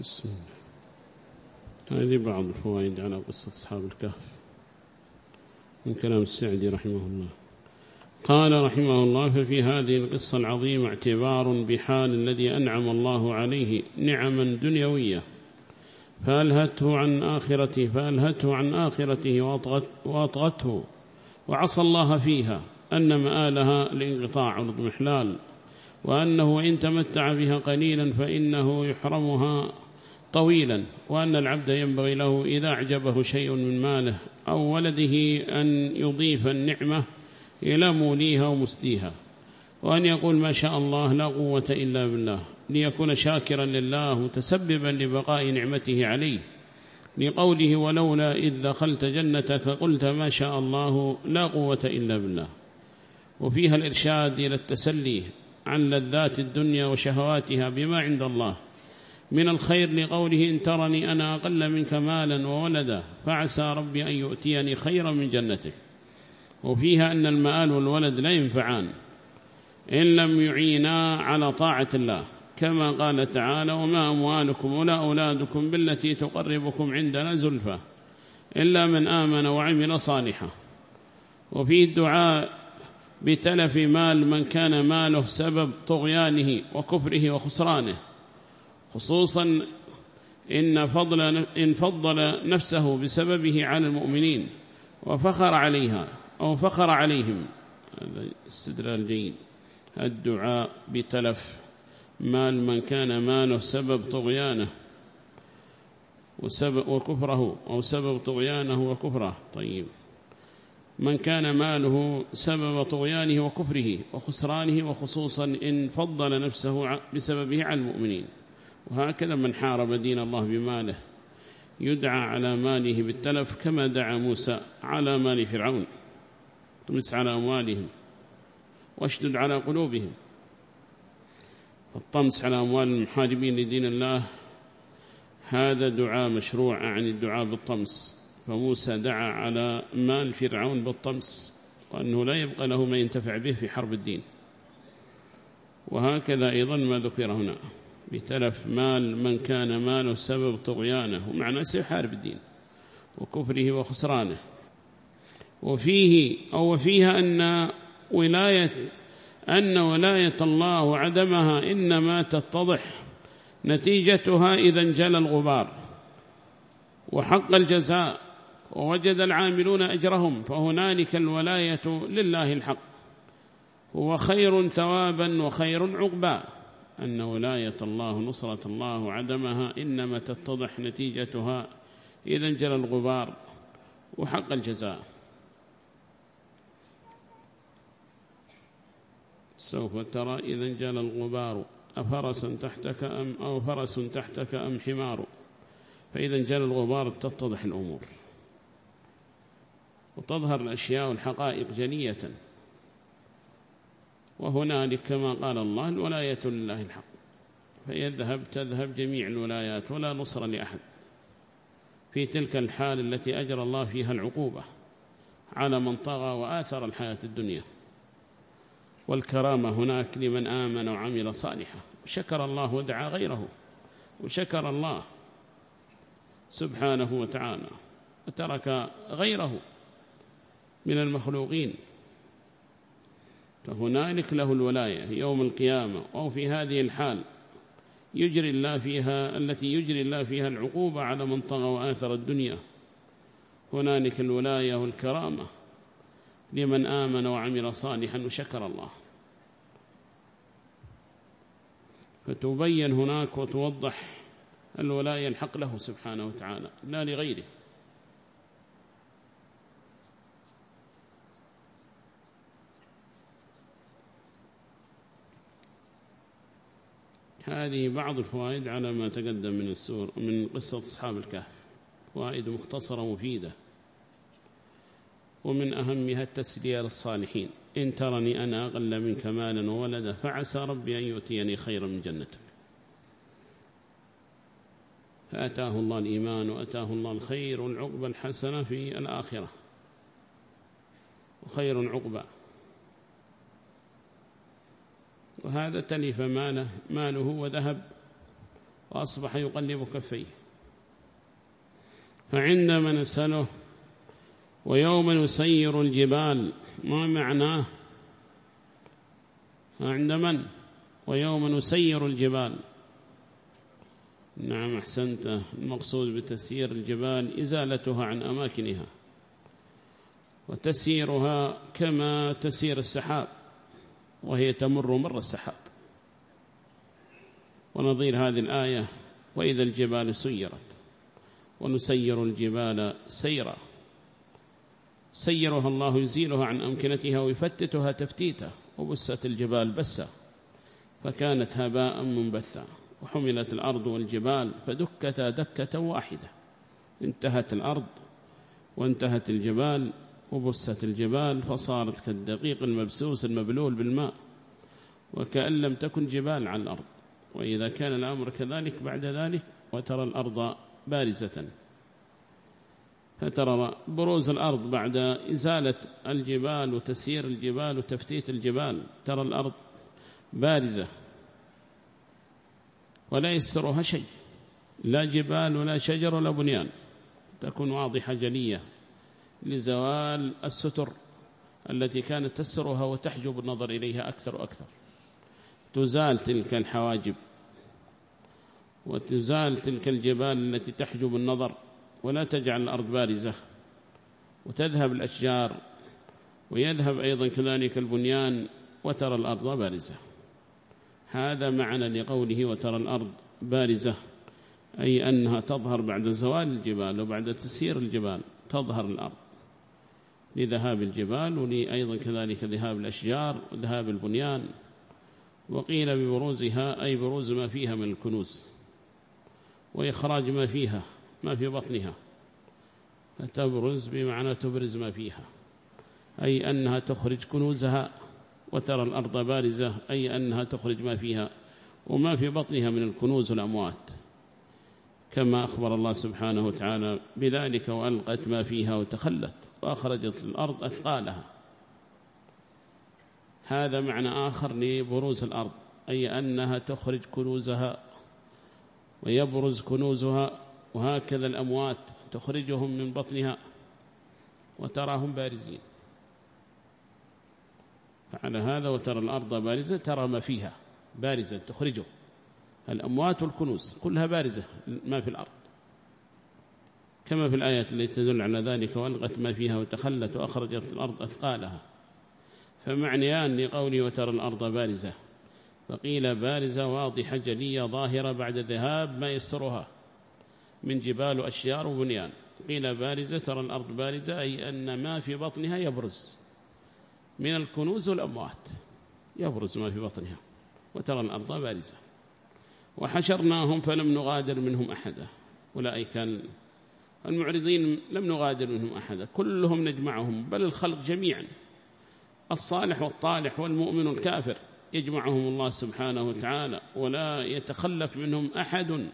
بسم الله هذه بعض الفوائد على قصة أصحاب الكهف. من كلام السعدي رحمه الله. قال رحمه الله ففي هذه القصة العظيمة اعتبار بحال الذي أنعم الله عليه نعما دنيوية. فألهته عن آخرته فألهته عن آخرته وأطغته. وعصى الله فيها أن مآلها الانقطاع والاضمحلال وأنه إن تمتع بها قليلا فإنه يحرمها طويلا وأن العبد ينبغي له إذا أعجبه شيء من ماله أو ولده أن يضيف النعمة إلى موليها ومسديها وأن يقول ما شاء الله لا قوة إلا بالله ليكون شاكرا لله متسببا لبقاء نعمته عليه لقوله ولولا إذ دخلت جنتك قلت ما شاء الله لا قوة إلا بالله. وفيها الإرشاد إلى التسلي عن لذات الدنيا وشهواتها بما عند الله من الخير لقوله إن ترني أنا أقل منك مالا وولدا فعسى ربي أن يؤتيني خيرا من جنتك. وفيها أن المآل والولد لا ينفعان. إن لم يعينا على طاعة الله كما قال تعالى وما أموالكم ولا أولادكم بالتي تقربكم عندنا زلفى إلا من آمن وعمل صالحا. وفيه الدعاء بتلف مال من كان ماله سبب طغيانه وكفره وخسرانه. خصوصا إن, فضل إن فضل نفسه بسببه على المؤمنين وفخر عليها أو فخر عليهم. هذا استدلال جيد. الدعاء بتلف. مال من كان ماله سبب طغيانه وسبب وكفره أو سبب طغيانه وكفره. طيب. من كان ماله سبب طغيانه وكفره وخسرانه وخصوصا إن فضل نفسه بسببه على المؤمنين. وهكذا من حارب دين الله بماله يدعى على ماله بالتلف كما دعا موسى على مال فرعون. طمس على أموالهم واشدد على قلوبهم. الطمس على أموال المحاربين لدين الله هذا دعاء مشروع عن الدعاء بالطمس. فموسى دعا على مال فرعون بالطمس وأنه لا يبقى له ما ينتفع به في حرب الدين. وهكذا أيضا ما ذكر هنا. بتلف مال من كان ماله سبب طغيانه ومعنى سيحارب الدين وكفره وخسرانه. وفيه أو فيها أن ولاية أن ولاية الله وعدمها إنما تتضح نتيجتها إذا انجلى الغبار وحق الجزاء ووجد العاملون أجرهم فهنالك الولاية لله الحق. هو خير ثوابا وخير عقبا. أن ولاية الله نصرة الله عدمها إنما تتضح نتيجتها إذا انجلى الغبار وحق الجزاء. سوف ترى إذا انجلى الغبار أفرس تحتك أم أو فرس تحتك أم حمار؟ فإذا انجلى الغبار تتضح الأمور. وتظهر الأشياء والحقائق جلية. وهنالك كما قال الله الولاية لله الحق. فيذهب تذهب جميع الولايات ولا نصر لأحد. في تلك الحال التي أجرى الله فيها العقوبة على من طغى وآثر الحياة الدنيا. والكرامة هناك لمن آمن وعمل صالحا. وشكر الله ودعا غيره. وشكر الله سبحانه وتعالى وترك غيره من المخلوقين. فهنالك له الولاية يوم القيامة أو في هذه الحال يجري الله فيها التي يجري الله فيها العقوبة على من طغى وآثر الدنيا. هنالك الولاية والكرامة لمن آمن وعمل صالحا وشكر الله. فتبين هناك وتوضح الولاية الحق له سبحانه وتعالى لا لغيره. هذه بعض الفوائد على ما تقدم من السور من قصة أصحاب الكهف. فوائد مختصرة مفيدة. ومن أهمها التسلية للصالحين. إن ترني أنا أقل منك مالا وولدا فعسى ربي أن يؤتيني خيرا من جنتك. فأتاه الله الإيمان وأتاه الله الخير والعقبة الحسنة في الآخرة. وخير عقبة وهذا تلف ماله, ماله وذهب وأصبح يقلب كفيه. فعندما نسأله ويوم نسير الجبال ما معناه؟ عند من؟ ويوم نسير الجبال. نعم أحسنت. المقصود بتسيير الجبال إزالتها عن أماكنها وتسيرها كما تسير السحاب. وهي تمر مر السحاب. ونظير هذه الآية وإذا الجبال سيرت ونسير الجبال سيرا. سيرها الله يزيلها عن أمكنتها ويفتتها تفتيتا وبست الجبال بسا. فكانت هباء منبثا وحملت الأرض والجبال فدكتا دكة واحدة. انتهت الأرض وانتهت الجبال وبست الجبال فصارت كالدقيق المبسوس المبلول بالماء وكأن لم تكن جبال على الأرض. وإذا كان الأمر كذلك بعد ذلك وترى الأرض بارزة. فترى بروز الأرض بعد إزالة الجبال وتسيير الجبال وتفتيت الجبال ترى الأرض بارزة. ولا يسترها شيء لا جبال ولا شجر ولا بنيان. تكون واضحة جلية. لزوال الستر التي كانت تسرها وتحجب النظر إليها أكثر وأكثر. تزال تلك الحواجب وتزال تلك الجبال التي تحجب النظر ولا تجعل الأرض بارزة وتذهب الأشجار ويذهب أيضا كذلك البنيان وترى الأرض بارزة. هذا معنى لقوله وترى الأرض بارزة أي أنها تظهر بعد زوال الجبال وبعد تسير الجبال تظهر الأرض. لذهاب الجبال ولأيضا كذلك ذهاب الأشجار وذهاب البنيان. وقيل ببروزها أي بروز ما فيها من الكنوز وإخراج ما فيها ما في بطنها. فتبرز بمعنى تبرز ما فيها أي أنها تخرج كنوزها وترى الأرض بارزة أي أنها تخرج ما فيها وما في بطنها من الكنوز والأموات. كما أخبر الله سبحانه وتعالى بذلك وألقت ما فيها وتخلت وأخرجت الأرض أثقالها. هذا معنى آخر لبروز الأرض أي أنها تخرج كنوزها ويبرز كنوزها وهكذا الأموات تخرجهم من بطنها وتراهم بارزين. فعلى هذا وترى الأرض بارزة ترى ما فيها بارزة تخرجه الأموات والكنوز كلها بارزة ما في الأرض. كما في الآيات التي تدل على ذلك وألغت ما فيها وتخلت وأخرجت الأرض أثقالها. فمعنيان لقولي وترى الأرض بارزة. فقيل بارزة واضحة جلية ظاهرة بعد ذهاب ما يسرها من جبال وأشيار وبنيان. قيل بارزة ترى الأرض بارزة أي أن ما في بطنها يبرز. من الكنوز والأموات يبرز ما في بطنها. وترى الأرض بارزة. وحشرناهم فلم نغادر منهم أحدا. أولئك المعرضين لم نغادر منهم أحدا. كلهم نجمعهم بل الخلق جميعا. الصالح والطالح والمؤمن الكافر يجمعهم الله سبحانه وتعالى ولا يتخلف منهم أحد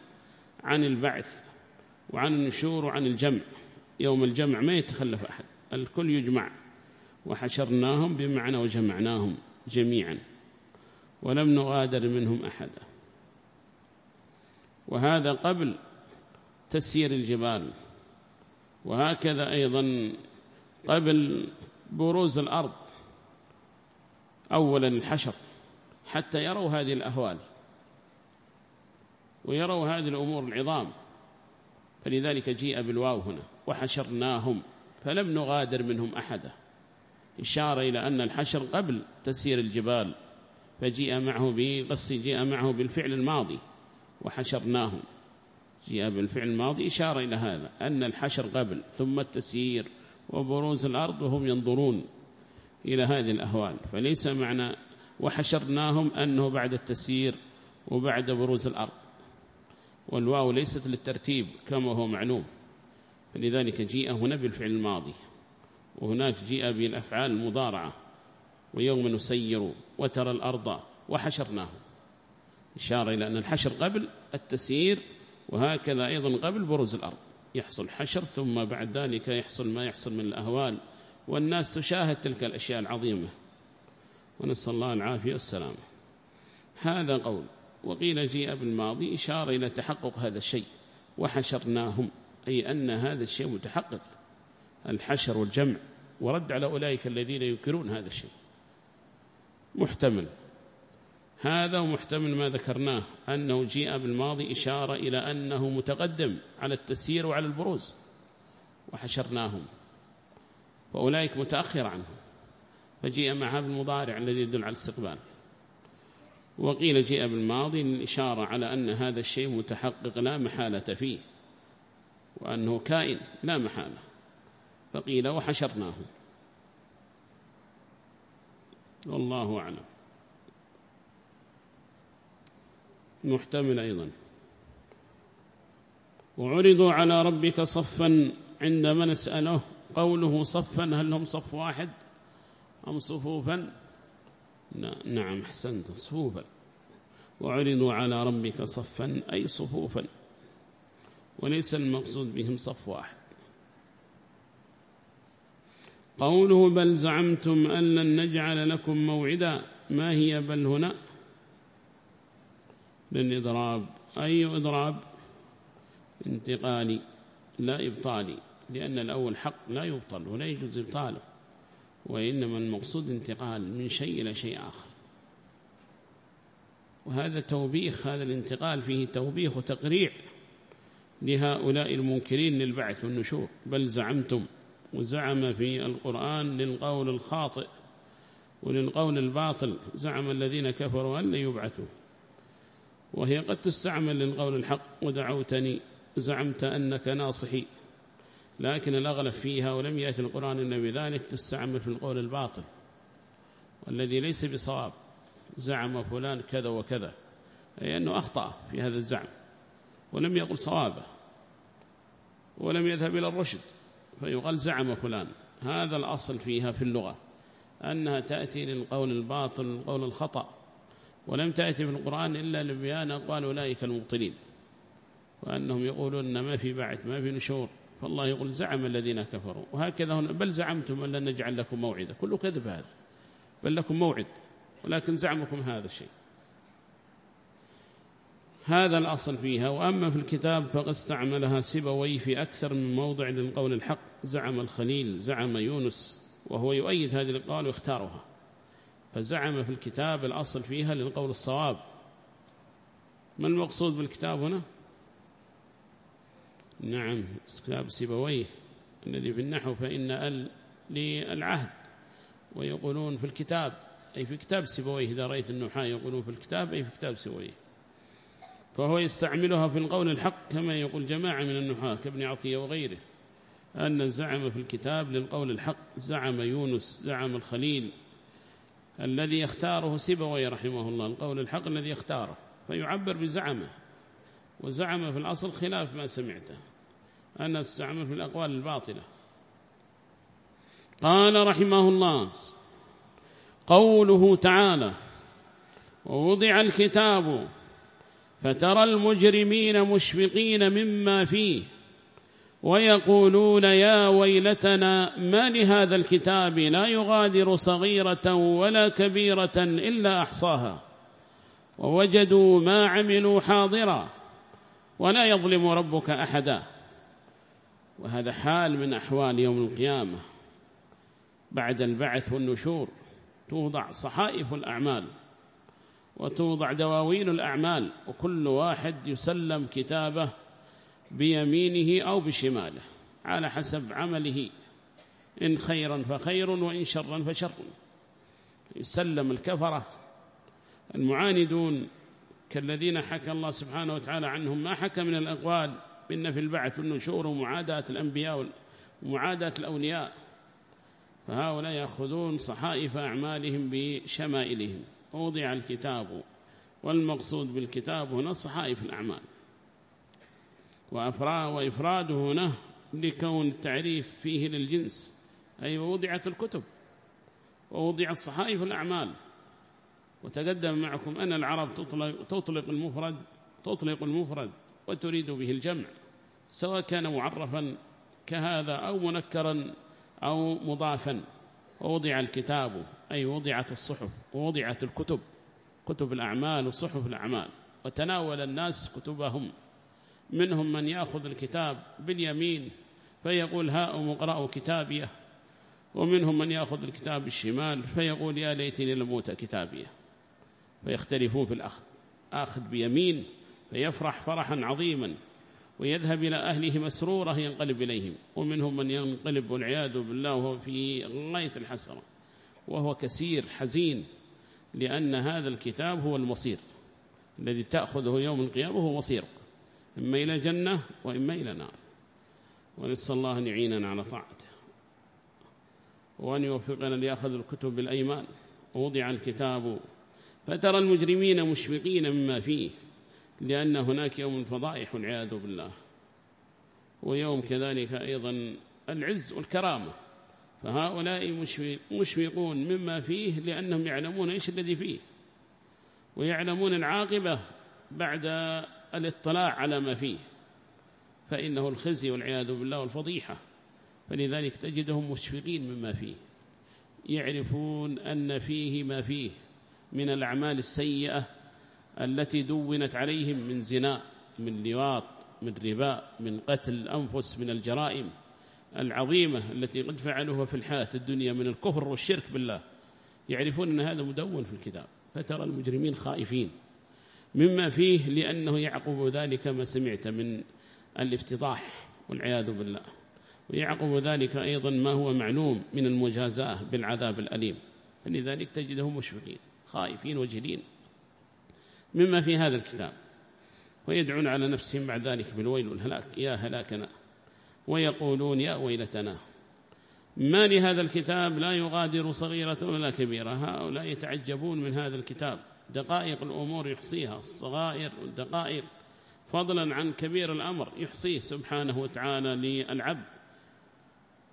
عن البعث وعن النشور وعن الجمع. يوم الجمع ما يتخلف أحد الكل يجمع. وحشرناهم بمعنى وجمعناهم جميعا. ولم نغادر منهم أحدا. وهذا قبل تسيير الجبال. وهكذا أيضا قبل بروز الأرض. أولا الحشر حتى يروا هذه الأهوال. ويروا هذه الأمور العظام. فلذلك جيء بالواو هنا وحشرناهم فلم نغادر منهم أحدا. إشارة إلى أن الحشر قبل تسير الجبال فجيء معه بقص جيء معه بالفعل الماضي. وحشرناهم. جيء بالفعل الماضي إشارة إلى هذا أن الحشر قبل ثم التسيير وبروز الأرض وهم ينظرون إلى هذه الأهوال. فليس معنى وحشرناهم أنه بعد التسيير وبعد بروز الأرض. والواو ليست للترتيب كما هو معلوم. فلذلك جيء هنا بالفعل الماضي. وهناك جيء بالأفعال المضارعة. ويوم نسير وترى الأرض وحشرناه إشارة إلى أن الحشر قبل التسيير وهكذا أيضا قبل بروز الأرض. يحصل حشر ثم بعد ذلك يحصل ما يحصل من الأهوال والناس تشاهد تلك الأشياء العظيمة. ونسأل الله العافية والسلامة هذا قول. وقيل جيء بالماضي إشارة إلى تحقق هذا الشيء. وحشرناهم. أي أن هذا الشيء متحقق. الحشر والجمع. ورد على أولئك الذين ينكرون هذا الشيء. محتمل. هذا ومحتمل ما ذكرناه أنه جيء بالماضي إشارة إلى أنه متقدم على التسيير وعلى البروز وحشرناهم وأولئك متأخر عنه فجيء معها بالمضارع الذي يدل على الاستقبال. وقيل جيء بالماضي للإشارة على أن هذا الشيء متحقق لا محالة فيه وأنه كائن لا محالة فقيل وحشرناه والله أعلم. محتمل أيضا. وعرضوا على ربك صفا عندما نسأله قوله صفا هل هم صف واحد أم صفوفا؟ نعم حسنت صفوفا. وعرضوا على ربك صفا أي صفوفا. وليس المقصود بهم صف واحد. قوله بل زعمتم أن لن نجعل لكم موعدا ما هي بل هنا؟ للإضراب أي إضراب؟ انتقالي لا إبطالي لأن الأول حق لا يبطل ولا يجوز إبطاله وإنما المقصود انتقال من شيء إلى شيء آخر. وهذا توبيخ هذا الانتقال فيه توبيخ وتقريع لهؤلاء المنكرين للبعث والنشور. بل زعمتم وزعم في القرآن للقول الخاطئ وللقول الباطل زعم الذين كفروا أن لا يبعثوا. وهي قد تستعمل للقول الحق ودعوتني زعمت أنك ناصحي لكن الأغلب فيها ولم يأتي القرآن إلا بذلك تستعمل في القول الباطل. والذي ليس بصواب زعم فلان كذا وكذا أي أنه أخطأ في هذا الزعم ولم يقل صوابه ولم يذهب إلى الرشد فيقال زعم فلان. هذا الأصل فيها في اللغة أنها تأتي للقول الباطل القول الخطأ. ولم تأتي في القرآن إلا لبيان أقوال أولئك المبطلين وأنهم يقولون ما في بعث ما في نشور. فالله يقول زعم الذين كفروا. وهكذا هنا بل زعمتم أن لن نجعل لكم موعدا. كله كذب هذا بل لكم موعد ولكن زعمكم هذا الشيء. هذا الأصل فيها. وأما في الكتاب فقد استعملها سبوي في أكثر من موضع للقول الحق. زعم الخليل زعم يونس وهو يؤيد هذه القول واختارها. فزعم في الكتاب الأصل فيها للقول الصواب. ما المقصود بالكتاب هنا؟ نعم كتاب سيبويه الذي في النحو فإن ال للعهد ويقولون في الكتاب أي في كتاب سيبويه إذا رأيت النحاة يقولون في الكتاب أي في كتاب سيبويه. فهو يستعملها في القول الحق كما يقول جماعة من النحاة كابن عطية وغيره أن زعم في الكتاب للقول الحق. زعم يونس زعم الخليل الذي يختاره سيبويه رحمه الله القول الحق الذي يختاره فيعبر بزعمه وزعم في الأصل خلاف ما سمعته أن تستعمل في الأقوال الباطلة. قال رحمه الله قوله تعالى ووضع الكتاب فترى المجرمين مشفقين مما فيه ويقولون يا ويلتنا ما لهذا الكتاب لا يغادر صغيرة ولا كبيرة إلا أحصاها. ووجدوا ما عملوا حاضرا ولا يظلم ربك أحدا. وهذا حال من أحوال يوم القيامة. بعد البعث والنشور توضع صحائف الأعمال وتوضع دواوين الأعمال وكل واحد يسلم كتابه بيمينه أو بشماله على حسب عمله. إن خيرا فخير وإن شرا فشر. يسلم الكفرة. المعاندون كالذين حكى الله سبحانه وتعالى عنهم ما حكى من الأقوال؟ بأن في البعث والنشور ومعاداة الأنبياء ومعاداة الأولياء. فهؤلاء يأخذون صحائف أعمالهم بشمائلهم. وضع الكتاب والمقصود بالكتاب هنا صحائف الأعمال. وإفراده هنا لكون التعريف فيه للجنس. أي ووضعت الكتب ووضعت صحائف الأعمال. وتقدم معكم أن العرب تطلق, تطلق المفرد تطلق المفرد وتريد به الجمع سواء كان معرفا كهذا أو منكرا أو مضافا. ووضع الكتاب أي وضعت الصحف ووضعت الكتب كتب الأعمال وصحف الأعمال. وتناول الناس كتبهم. منهم من يأخذ الكتاب باليمين فيقول هاؤم اقرأوا كتابيه. ومنهم من يأخذ الكتاب بالشمال فيقول يا ليتني لموت كتابيه. فيختلفون في الأخذ آخذ بيمين فيفرح فرحا عظيما ويذهب إلى أهله مسرورة ينقلب إليهم. ومنهم من ينقلب والعياذ بالله وهو في غاية الحسرة وهو كثير حزين لأن هذا الكتاب هو المصير الذي تأخذه يوم القيامة هو مصير إما إلى جنة وإما إلى نار. ونسأل الله أن يعيننا على طاعته. وأن يوفقنا ليأخذ الكتب بالأيمان. ووضع الكتاب فترى المجرمين مشفقين مما فيه لأن هناك يوم الفضائح والعياذ بالله. ويوم كذلك أيضا العز والكرامة. فهؤلاء مشفقون مما فيه لأنهم يعلمون إيش الذي فيه. ويعلمون العاقبة بعد الاطلاع على ما فيه فإنه الخزي والعياذ بالله والفضيحة. فلذلك تجدهم مشفقين مما فيه يعرفون أن فيه ما فيه من الأعمال السيئة التي دونت عليهم من زنا من لواط من ربا من قتل الأنفس من الجرائم العظيمة التي قد فعلوها في الحياة الدنيا من الكفر والشرك بالله. يعرفون أن هذا مدون في الكتاب فترى المجرمين خائفين. مما فيه لأنه يعقب ذلك ما سمعت من الافتضاح والعياذ بالله. ويعقب ذلك أيضا ما هو معلوم من المجازاة بالعذاب الأليم. فلذلك تجدهم مشفقين خائفين وجلين مما في هذا الكتاب ويدعون على نفسهم بعد ذلك بالويل والهلاك. يا هلاكنا ويقولون يا ويلتنا ما لهذا الكتاب؟ لا يغادر صغيرة ولا كبيرة. هؤلاء يتعجبون من هذا الكتاب. دقائق الأمور يحصيها الصغائر والدقائق. فضلا عن كبير الأمر يحصيه سبحانه وتعالى للعبد.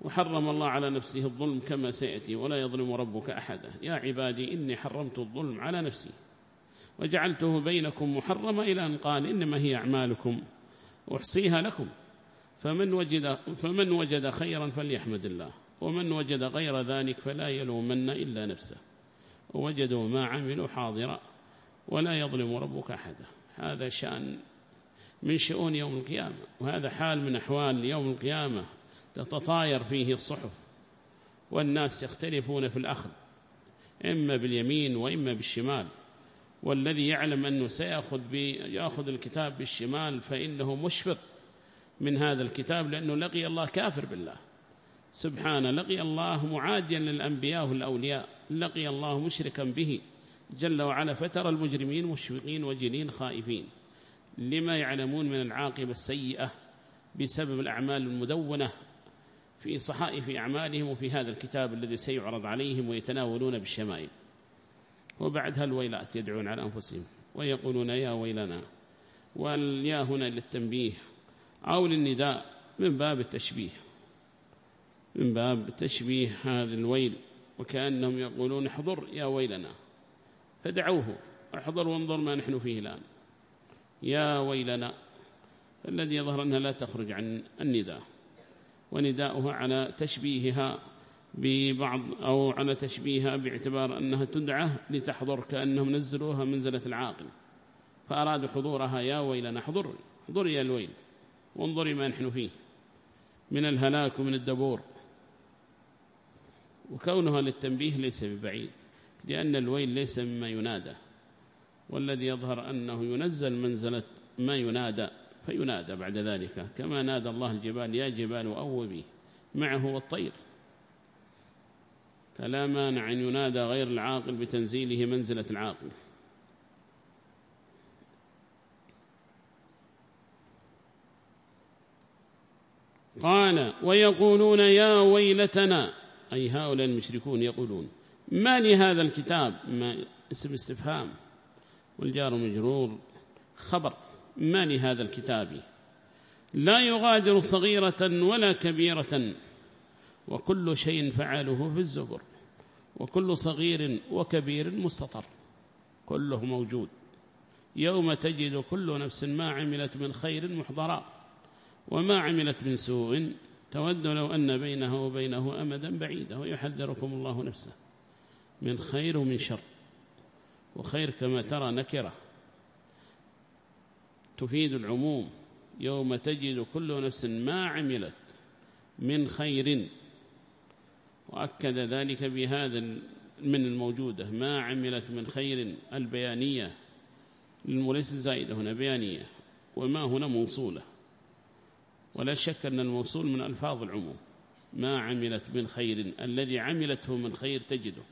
وحرم الله على نفسه الظلم كما سيأتي ولا يظلم ربك أحدا. يا عبادي إني حرمت الظلم على نفسي. وجعلته بينكم محرما إلى أن قال إنما هي أعمالكم أحصيها لكم. فمن وجد, فمن وجد خيرا فليحمد الله ومن وجد غير ذلك فلا يلومن إلا نفسه. ووجدوا ما عملوا حاضرا ولا يظلم ربك أحدا. هذا شأن من شؤون يوم القيامة وهذا حال من أحوال يوم القيامة تتطاير فيه الصحف والناس يختلفون في الأخذ إما باليمين وإما بالشمال. والذي يعلم أنه سيأخذ يأخذ الكتاب بالشمال فإنه مشفق من هذا الكتاب لأنه لقي الله كافر بالله. سبحانه لقي الله معاديا للأنبياء والأولياء. لقي الله مشركا به جل وعلا فترى المجرمين مشفقين وجلين خائفين. لما يعلمون من العاقبة السيئة بسبب الأعمال المدونة في صحائف أعمالهم وفي هذا الكتاب الذي سيعرض عليهم ويتناولون بالشمائل. وبعدها الويلات يدعون على أنفسهم ويقولون يا ويلنا واليا هنا للتنبيه أو للنداء من باب التشبيه. من باب تشبيه هذا الويل. وكأنهم يقولون احضر يا ويلنا فدعوه احضر وانظر ما نحن فيه الآن. يا ويلنا فالذي يظهر أنها لا تخرج عن النداء ونداؤها على تشبيهها ببعض أو على تشبيهها باعتبار أنها تدعى لتحضر كأنهم نزلوها منزلة العاقل. فأرادوا حضورها يا ويلنا احضر احضر يا الويل وانظري ما نحن فيه من الهلاك ومن الدبور. وكونها للتنبيه ليس ببعيد لأن الويل ليس مما ينادى والذي يظهر أنه ينزل منزلة ما ينادى فينادى بعد ذلك كما نادى الله الجبال يا جبال أوبي معه والطير. فلا مانع أن ينادى غير العاقل بتنزيله منزلة العاقل. قال ويقولون يا ويلتنا أي هؤلاء المشركون يقولون ما لهذا الكتاب؟ ما اسم استفهام. والجار مجرور خبر ما لهذا الكتاب؟ لا يغادر صغيرة ولا كبيرة وكل شيء فعله في الزبر وكل صغير وكبير مستطر كله موجود. يوم تجد كل نفس ما عملت من خير محضرا وما عملت من سوء تود لو أن بينه وبينه أمدا بعيدا ويحذركم الله نفسه من خير ومن شر وخير كما ترى نكرة. تفيد العموم يوم تجد كل نفس ما عملت من خير وأكد ذلك بهذا من الموجودة ما عملت من خير البيانية للمليس زائدة هنا بيانية وما هنا موصولة. ولا شك أن الموصول من ألفاظ العموم. ما عملت من خير الذي عملته من خير تجده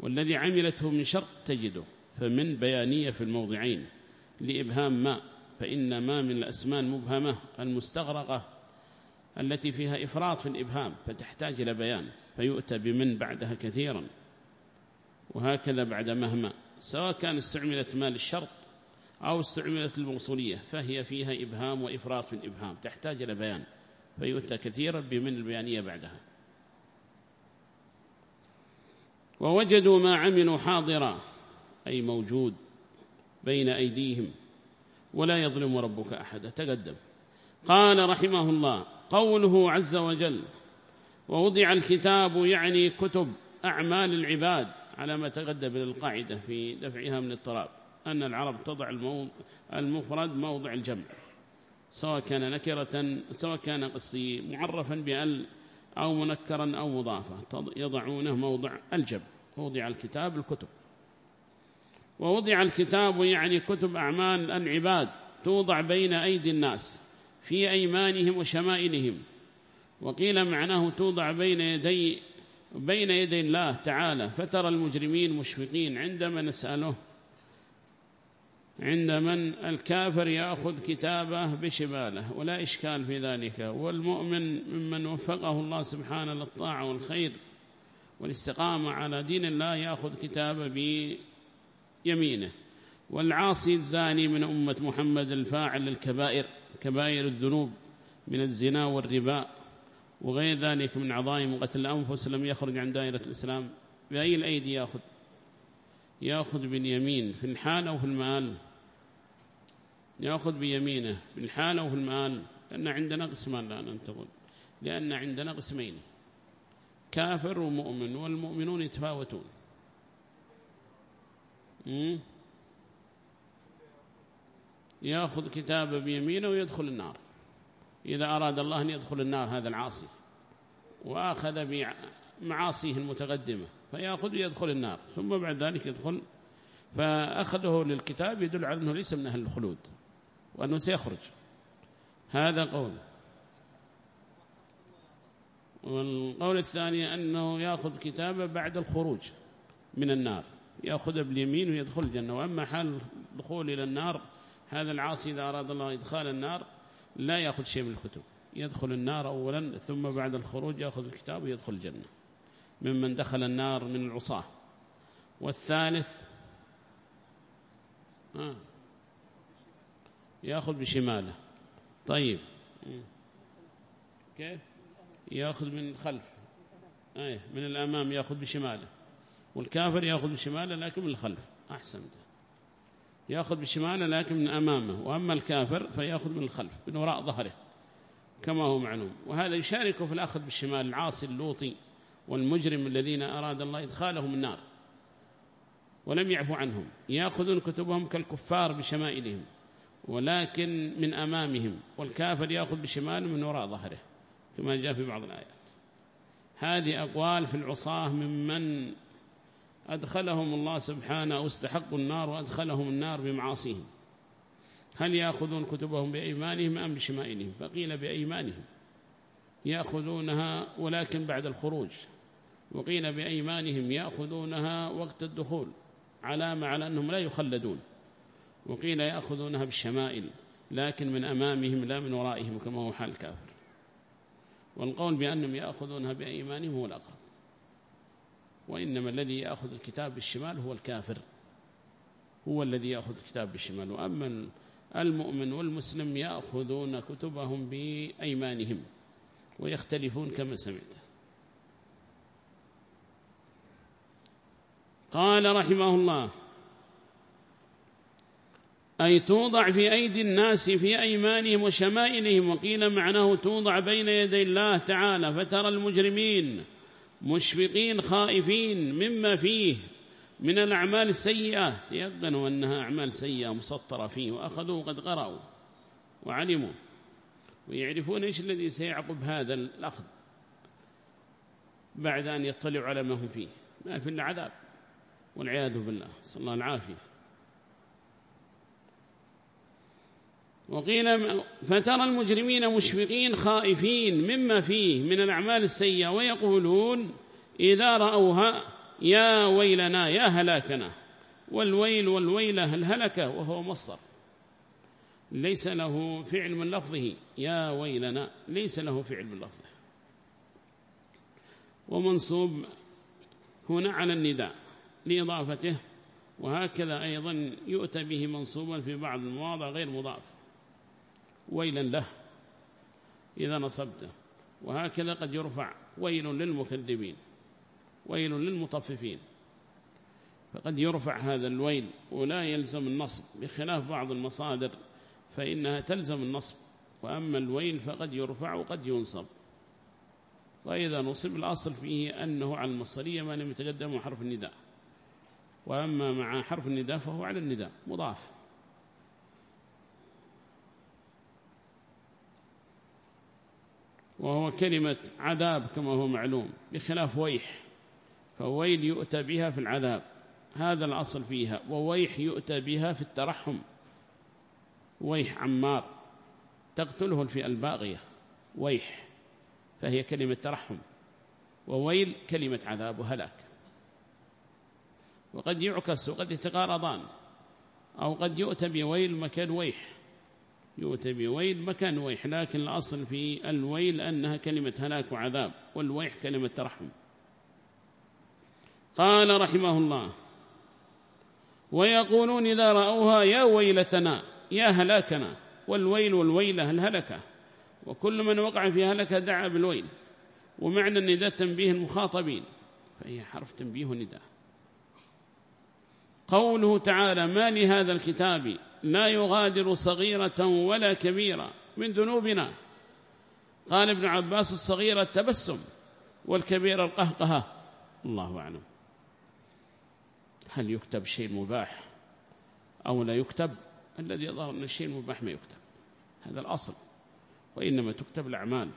والذي عملته من شر تجده. فمن بيانية في الموضعين لإبهام ما فإن ما من الأسماء المبهمة المستغرقة التي فيها إفراط في الإبهام فتحتاج إلى بيان فيؤتى بمن بعدها كثيرا. وهكذا بعد مهما سواء كان استعملت ما للشرط أو استعملت الموصولية فهي فيها إبهام وإفراط في الإبهام تحتاج إلى بيان فيؤتى كثيرا بمن البيانية بعدها. ووجدوا ما عملوا حاضرا أي موجود بين أيديهم ولا يظلم ربك أحدا تقدم. قال رحمه الله قوله عز وجل ووضع الكتاب يعني كتب أعمال العباد على ما تقدم من القاعدة في دفعها من اضطراب أن العرب تضع المفرد موضع الجمع سواء كان نكرة سواء كان قصي معرفا بأل أو منكرا أو مضافة يضعونه موضع الجمع ووضع الكتاب الكتب. ووضع الكتاب يعني كتب أعمال العباد توضع بين أيدي الناس في أيمانهم وشمائلهم. وقيل معناه توضع بين يدي بين يدي الله تعالى فترى المجرمين مشفقين عندما نسأله عند من الكافر يأخذ كتابه بشماله ولا إشكال في ذلك. والمؤمن ممن وفقه الله سبحانه للطاعة والخير والاستقامة على دين الله يأخذ كتابه بيمينه. والعاصي الزاني من أمة محمد الفاعل للكبائر كبائر الذنوب من الزنا والربا وغير ذلك من عظائم قتل الأنفس لم يخرج عن دائرة الإسلام. بأي الأيدي يأخذ؟ يأخذ باليمين في الحال أو في المال؟ يأخذ بيمينه في الحال أو في المال لأن عندنا قسمان لا ننتقل لأن عندنا قسمين كافر ومؤمن والمؤمنون يتفاوتون. يأخذ كتابه بيمينه ويدخل النار. إذا أراد الله أن يدخل النار هذا العاصي. وأخذ بمعاصيه المتقدمة فيأخذ ويدخل النار. ثم بعد ذلك يدخل فأخذه للكتاب يدل على أنه ليس من أهل الخلود. وأنه سيخرج. هذا قول والقول الثاني أنه يأخذ كتابه بعد الخروج من النار. يأخذ باليمين ويدخل الجنة. وأما حال الدخول إلى النار هذا العاصي إذا أراد الله إدخال النار لا يأخذ شيء من الكتب. يدخل النار أولا ثم بعد الخروج يأخذ الكتاب ويدخل الجنة. ممن دخل النار من العصاة. والثالث آه. يأخذ بشماله. طيب. كيف؟ يأخذ من الخلف أيه من الأمام يأخذ بشماله. والكافر يأخذ بشماله لكن من الخلف. أحسنت يأخذ بشماله لكن من أمامه. وأما الكافر فيأخذ من الخلف من وراء ظهره كما هو معلوم. وهذا يشارك في الأخذ بالشمال العاصي اللوطي والمجرم الذين أراد الله إدخالهم النار. ولم يعفو عنهم. يأخذون كتبهم كالكفار بشمائلهم. ولكن من أمامهم والكافر يأخذ بشماله من وراء ظهره كما جاء في بعض الآيات. هذه أقوال في العصاة ممن أدخلهم الله سبحانه واستحقوا النار وأدخلهم النار بمعاصيهم. هل يأخذون كتبهم بأيمانهم أم بشمائلهم؟ فقيل بأيمانهم. يأخذونها ولكن بعد الخروج. وقيل بأيمانهم يأخذونها وقت الدخول علامة على أنهم لا يخلدون. وقيل يأخذونها بالشمائل لكن من أمامهم لا من ورائهم كما هو حال الكافر. والقول بأنهم يأخذونها بأيمانهم هو الأقرب. وإنما الذي يأخذ الكتاب بالشمال هو الكافر. هو الذي يأخذ الكتاب بالشمال. وأما المؤمن والمسلم يأخذون كتبهم بأيمانهم ويختلفون كما سمعت. قال رحمه الله أي توضع في أيدي الناس في أيمانهم وشمائلهم وقيل معناه توضع بين يدي الله تعالى فترى المجرمين مشفقين خائفين مما فيه من الأعمال السيئة. تيقنوا أنها أعمال سيئة مسطرة فيه وأخذوا قد قرأوا وعلموا ويعرفون إيش الذي سيعقب هذا الأخذ بعد أن يطلعوا على ما هم فيه. ما في إلا عذاب والعياذ بالله. صلى الله العافية وقيل فترى المجرمين مشفقين خائفين مما فيه من الأعمال السيئة ويقولون إذا رأوها يا ويلنا يا هلاكنا والويل والويلة الهلكة وهو مصدر ليس له فعل من لفظه يا ويلنا ليس له فعل من لفظه ومنصوب هنا على النداء لإضافته وهكذا أيضا يؤتى به منصوبا في بعض المواضع غير مضاف ويلا له إذا نصبته وهكذا قد يرفع. ويل للمكذبين ويل للمطففين. فقد يرفع هذا الويل ولا يلزم النصب. بخلاف بعض المصادر فإنها تلزم النصب. وأما الويل فقد يرفع وقد ينصب. وإذا نصب الأصل فيه أنه على المصرية ما لم يتقدم حرف النداء. وأما مع حرف النداء فهو على النداء مضاف. وهو كلمة عذاب كما هو معلوم بخلاف ويح. فويل يؤتى بها في العذاب. هذا الأصل فيها. وويح يؤتى بها في الترحم. ويح عمار. تقتله الفئة الباغية. ويح. فهي كلمة ترحم. وويل كلمة عذاب وهلاك. وقد يعكس وقد يتقارضان. أو قد يؤتى بويل مكان ويح. يؤتى بويل مكان ويح لكن الأصل في الويل أنها كلمة هلاك وعذاب والويح كلمة ترحم قال رحمه الله ويقولون إذا رأوها يا ويلتنا يا هلاكنا. والويل والويلة الهلكة. وكل من وقع في هلكة دعا بالويل. ومعنى النداء تنبيه المخاطبين. فهي حرف تنبيه نداء. قوله تعالى ما لهذا الكتاب لا يغادر صغيرة ولا كبيرة من ذنوبنا. قال ابن عباس الصغيرة التبسم والكبيرة القهقهة. الله أعلم. هل يكتب شيء مباح أو لا يكتب؟ الذي يظهر أن الشيء المباح ما يكتب. هذا الأصل. وإنما تكتب الأعمال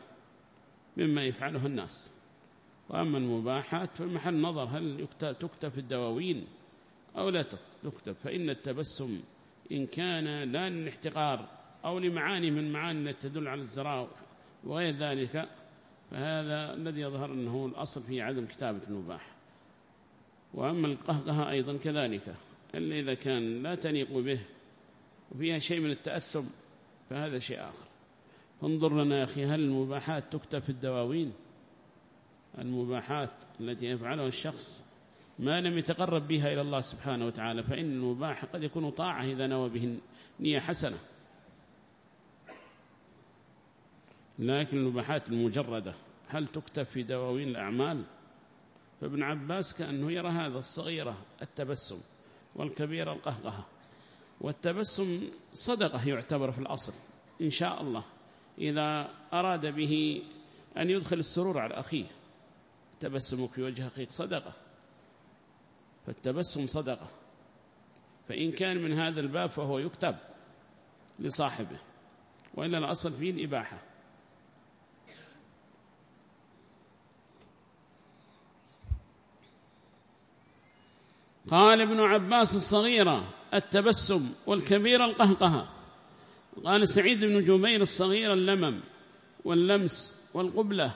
مما يفعله الناس. وأما المباحات فمحل نظر هل تكتب في الدواوين أو لا تكتب. فإن التبسم إن كان لا للاحتقار أو لمعاني من معاني التي تدل على الزراء وغير ذلك فهذا الذي يظهر أنه الأصل في عدم كتابة المباح. وأما القهقه أيضا كذلك إلا إذا كان لا تنيق به وفيها شيء من التأثم فهذا شيء آخر. انظر لنا يا أخي هل المباحات تكتب في الدواوين؟ المباحات التي يفعلها الشخص ما لم يتقرب بها إلى الله سبحانه وتعالى فإن المباح قد يكون طاعة إذا نوى به نية حسنة. لكن المباحات المجردة هل تكتب في دواوين الأعمال؟ فابن عباس كأنه يرى هذا الصغيرة التبسم والكبيرة القهقهة والتبسم صدقة يعتبر في الأصل إن شاء الله. إذا أراد به أن يدخل السرور على أخيه تبسمك في وجه أخيك صدقة. فالتبسم صدقة. فإن كان من هذا الباب فهو يكتب لصاحبه وإلا الأصل فيه الإباحة. قال ابن عباس الصغيرة التبسم والكبيرة القهقهة قال سعيد بن جبير الصغير اللمم واللمس والقبلة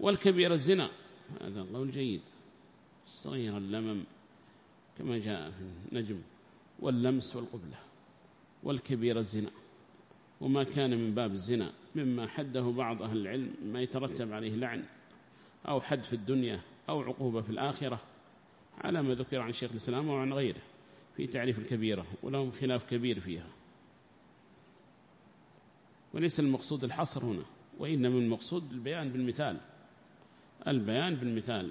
والكبير الزنا. هذا قول جيد. الصغير اللمم. كما جاء في النجم واللمس والقبلة والكبير الزنا وما كان من باب الزنا مما حده بعض أهل العلم ما يترتب عليه لعن أو حد في الدنيا أو عقوبة في الآخرة على ما ذكر عن شيخ الإسلام وعن غيره في تعريف الكبيرة ولهم خلاف كبير فيها. وليس المقصود الحصر هنا وإنما المقصود البيان بالمثال البيان بالمثال.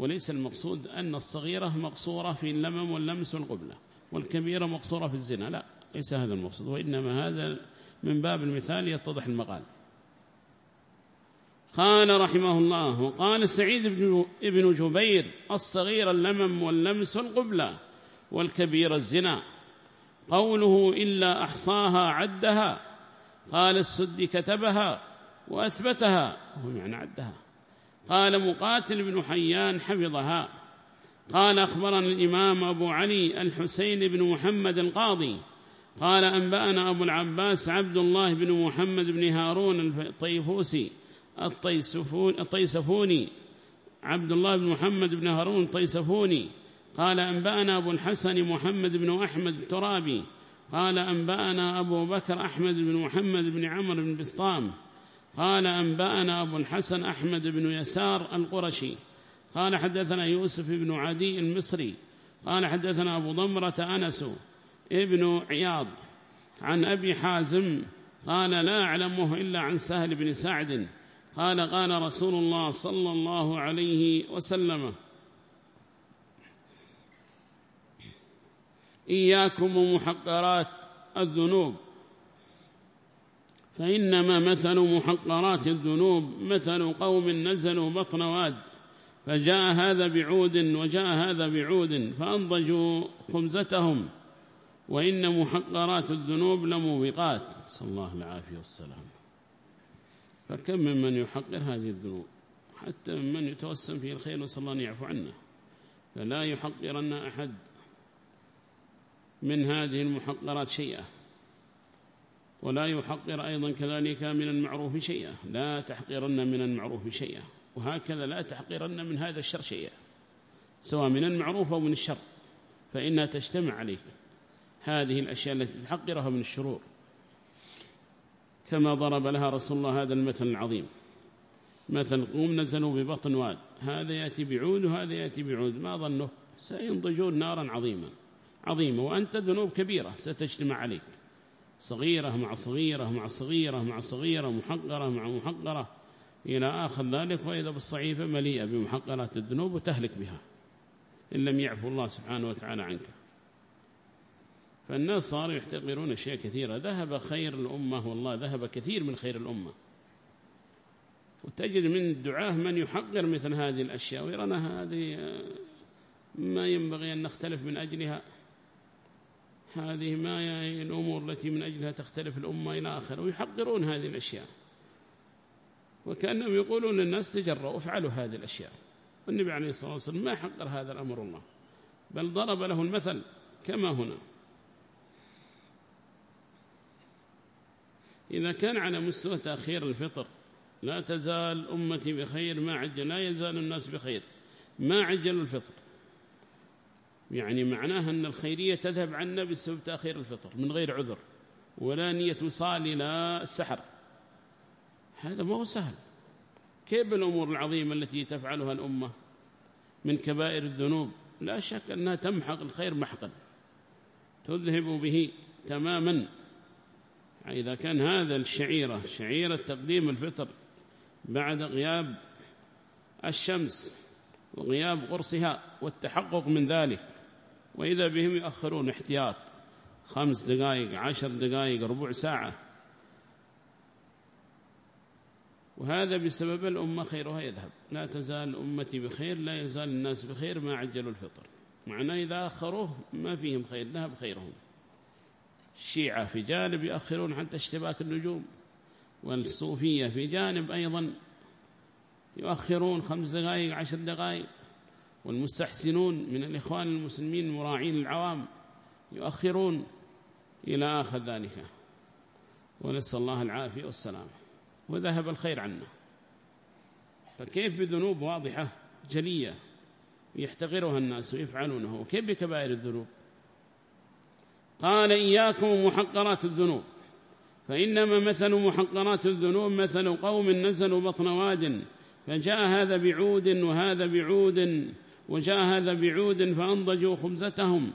وليس المقصود أن الصغيرة مقصورة في اللمم واللمس والقبلة والكبيرة مقصورة في الزنا. لا ليس هذا المقصود وإنما هذا من باب المثال يتضح المقال. قال رحمه الله وقال سعيد بن جبير الصغير اللمم واللمس والقبلة والكبير الزنا. قوله إلا أحصاها عدها قال السد كتبها وأثبتها هو معنى عدها. قال مقاتل بن حيان حفظها. قال أخبرنا الإمام أبو علي الحسين بن محمد القاضي. قال أنبأنا أبو العباس عبد الله بن محمد بن هارون الطيفوسي الطيسفوني. عبد الله بن محمد بن هارون الطيسفوني. قال أنبأنا أبو الحسن محمد بن أحمد الترابي. قال أنبأنا أبو بكر أحمد بن محمد بن عمر بن بسطام. قال أنبأنا أبو الحسن أحمد بن يسار القرشي. قال حدثنا يوسف بن عدي المصري. قال حدثنا أبو ضمرة أنس ابن عياض عن أبي حازم. قال لا أعلمه إلا عن سهل بن سعد. قال قال رسول الله صلى الله عليه وسلم إياكم ومحقرات الذنوب. فإنما مثل محقرات الذنوب مثل قوم نزلوا بطن واد فجاء هذا بعود وجاء هذا بعود فأنضجوا خمزتهم وإن محقرات الذنوب لموبقات. صلى الله العافية والسلام. فكم ممن يحقر هذه الذنوب؟ حتى ممن يتوسم فيه الخير نسأل الله أن يعفو عنه فلا يحقرن أحد من هذه المحقرات شيئا. ولا يحقر أيضا كذلك من المعروف شيئا. لا تحقرن من المعروف شيئا. وهكذا لا تحقرن من هذا الشر شيئا. سواء من المعروف أو من الشر. فإنها تجتمع عليك. هذه الأشياء التي تحقرها من الشرور. كما ضرب لها رسول الله هذا المثل العظيم. مثل قوم نزلوا ببطن واد. هذا يأتي بعود وهذا يأتي بعود. ما ظنه سينضجون نارا عظيما. عظيمة. وأنت ذنوب كبيرة. ستجتمع عليك. صغيرة مع صغيرة مع صغيرة مع صغيرة محقرة مع محقرة. إلى آخر ذلك وإذا بالصعيفة مليئة بمحقرات الذنوب وتهلك بها إن لم يعفو الله سبحانه وتعالى عنك. فالناس صاروا يحتقرون أشياء كثيرة. ذهب خير الأمة والله ذهب كثير من خير الأمة. وتجد من الدعاه من يحقر مثل هذه الأشياء ويرانا هذه ما ينبغي أن نختلف من أجلها. هذه ما هي الأمور التي من أجلها تختلف الأمة إلى آخر ويحقرون هذه الأشياء. وكأنهم يقولون للناس تجروا افعلوا هذه الأشياء. والنبي عليه الصلاة والسلام ما حقر هذا الأمر الله. بل ضرب له المثل كما هنا. إذا كان على مستوى تأخير الفطر لا تزال أمتي بخير ما عجل لا يزال الناس بخير. ما عجلوا الفطر. يعني معناها أن الخيرية تذهب عنا بسبب تأخير الفطر من غير عذر ولا نية وصال إلى السحر. هذا ما هو سهل. كيف الأمور العظيمة التي تفعلها الأمة من كبائر الذنوب؟ لا شك أنها تمحق الخير محقا تذهب به تماما. إذا كان هذا الشعيرة شعيرة تقديم الفطر بعد غياب الشمس وغياب قرصها والتحقق من ذلك وإذا بهم يؤخرون احتياط خمس دقائق عشر دقائق ربع ساعة. وهذا بسبب الأمة خيرها يذهب. لا تزال أمتي بخير لا يزال الناس بخير ما عجلوا الفطر. معناه إذا أخروه ما فيهم خير ذهب خيرهم. الشيعة في جانب يؤخرون حتى اشتباك النجوم. والصوفية في جانب أيضا يؤخرون خمس دقائق عشر دقائق. والمستحسنون من الإخوان المسلمين المراعين العوام يؤخرون إلى آخر ذلك. ونسأل الله العافية والسلام. وذهب الخير عنا. فكيف بذنوب واضحة جلية يحتقرها الناس ويفعلونه؟ وكيف بكبائر الذنوب؟ قال إياكم محقرات الذنوب. فإنما مثل محقرات الذنوب مثل قوم نزلوا بطن واد فجاء هذا بعود وهذا بعود وجاء هذا بعود فأنضجوا خبزتهم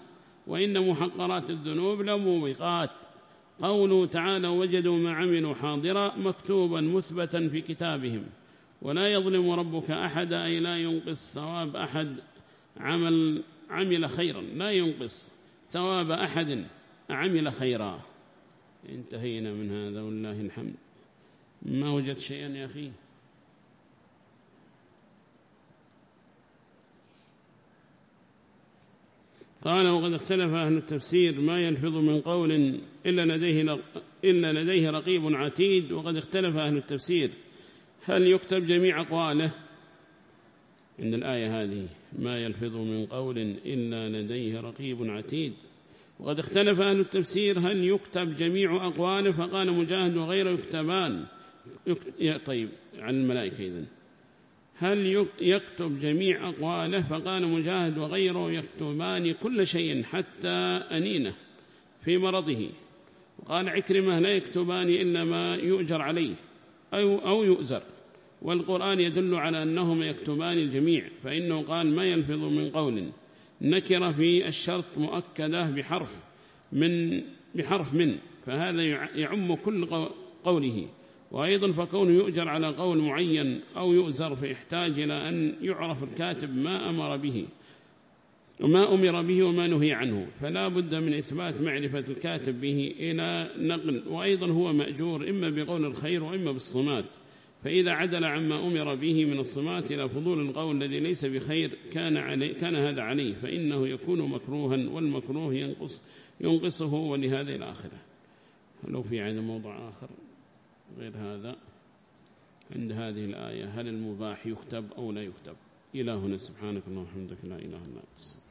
وإن محقرات الذنوب لموبقات قوله تعالى وجدوا ما عملوا حاضرا مكتوبا مثبتا في كتابهم. ولا يظلم ربك أحد أي لا ينقص ثواب أحد. عمل عمل خيرا لا ينقص ثواب أحد. عمل خيرا. انتهينا من هذا والله الحمد. ما وجدت شيئا يا أخي؟ قال وقد اختلف أهل التفسير ما يلفظ من قول إلا لديه, إلا لديه رقيب عتيد وقد اختلف أهل التفسير. هل يكتب جميع أقواله؟ عند الآية هذه ما يلفظ من قول إلا لديه رقيب عتيد. وقد اختلف أهل التفسير هل يكتب جميع أقواله؟ فقال مجاهد وغيره يكتبان. طيب عن الملائكة إذن. هل يكتب جميع أقواله؟ فقال مجاهد وغيره يكتبان كل شيء حتى أنينه في مرضه. وقال عكرمة لا يكتبان إلا ما يؤجر عليه أو, أو يؤزر. والقرآن يدل على أنهما يكتبان الجميع فإنه قال ما يلفظ من قول. نكر في الشرط مؤكدة بحرف من بحرف من فهذا يعم كل قوله. وأيضا فكونه يؤجر على قول معين أو يؤزر فيحتاج إلى أن يعرف الكاتب ما أمر به وما أمر به وما نهي عنه فلا بد من إثبات معرفة الكاتب به إلى نقل وأيضا هو مأجور إما بقول الخير وإما بالصمات فإذا عدل عما أمر به من الصمات إلى فضول القول الذي ليس بخير كان, علي كان هذا عليه فإنه يكون مكروها والمكروه ينقص ينقصه ولهذا إلى آخره لو في عين موضوع آخر. غير هذا عند هذه الآية هل المباح يكتب أو لا يكتب إلهنا سبحانك اللهم وبحمدك لا إله إلا أنت.